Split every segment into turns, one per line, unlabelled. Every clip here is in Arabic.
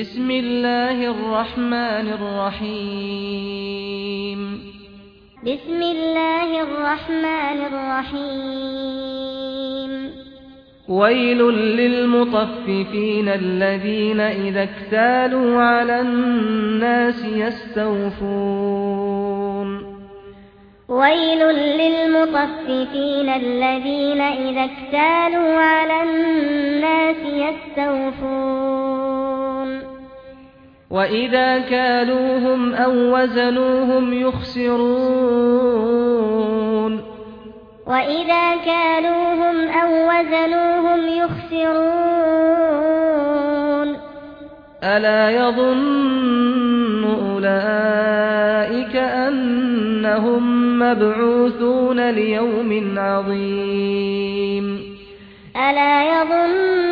بسم الله الرحمن الرحيم بسم الله الرحمن الرحيم ويل للمطففين الذين إذا اكتالوا على الناس يستوفون ويل للمطففين الذين إذا اكتالوا على الناس يستوفون وإذا كالوهم أو وزنوهم يخسرون وإذا كالوهم أو وزنوهم يخسرون ألا يظن أولئك أنهم مبعوثون ليوم عظيم ألا يظن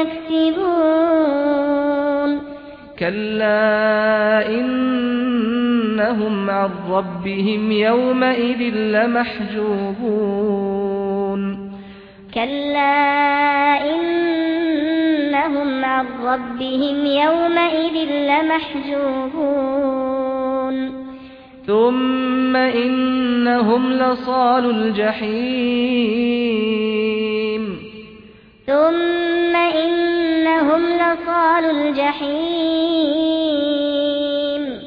يكسبون كلا إنهم عن ربهم يومئذ لمحجوبون كلا إنهم عن ربهم يومئذ لمحجوبون ثم إنهم لصال الجحيم ثم إنهم لَصَالُو الجحيم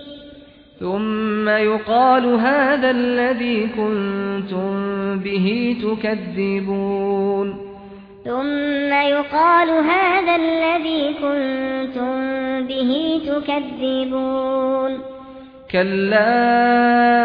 ثم يقال هذا الذي كنتم به تكذبون ثم يقال هذا الذي كنتم به تكذبون كلا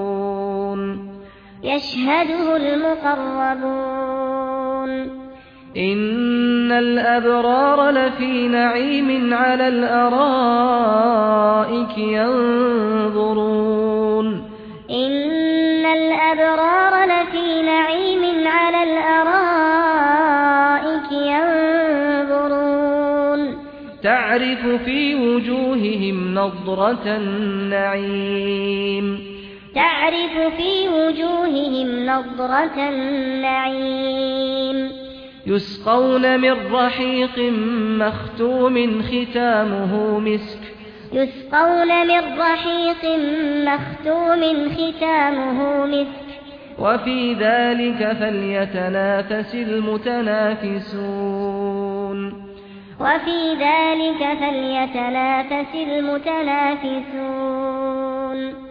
يشهده المقربون ان الابرار لفي نعيم على الارائك ينظرون ان الابرار لفي نعيم على الارائك ينظرون تعرف في وجوههم نضره النعيم تعرف في وجوههم نظرة النعيم يسقون من رحيق مختوم ختامه مسك يسقون من رحيق مختوم ختامه مسك وفي ذلك فليتنافس المتنافسون وفي ذلك فليتنافس المتنافسون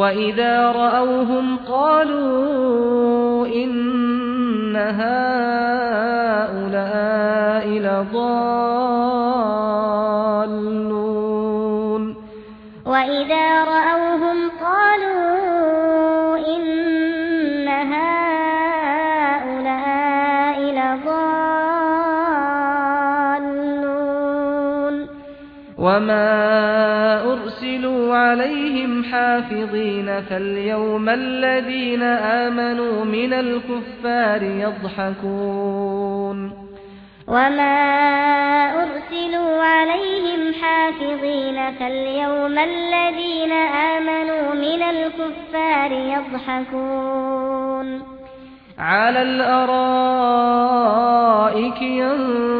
وَإِذَا رَأَوْهُمْ قَالُوا إِنَّ هَؤُلَاءِ لَضَالُّونَ وما أرسلوا عليهم حافظين فاليوم الذين آمنوا من الكفار يضحكون وما أرسلوا عليهم حافظين فاليوم الذين آمنوا من الكفار يضحكون على الأرائك ينظرون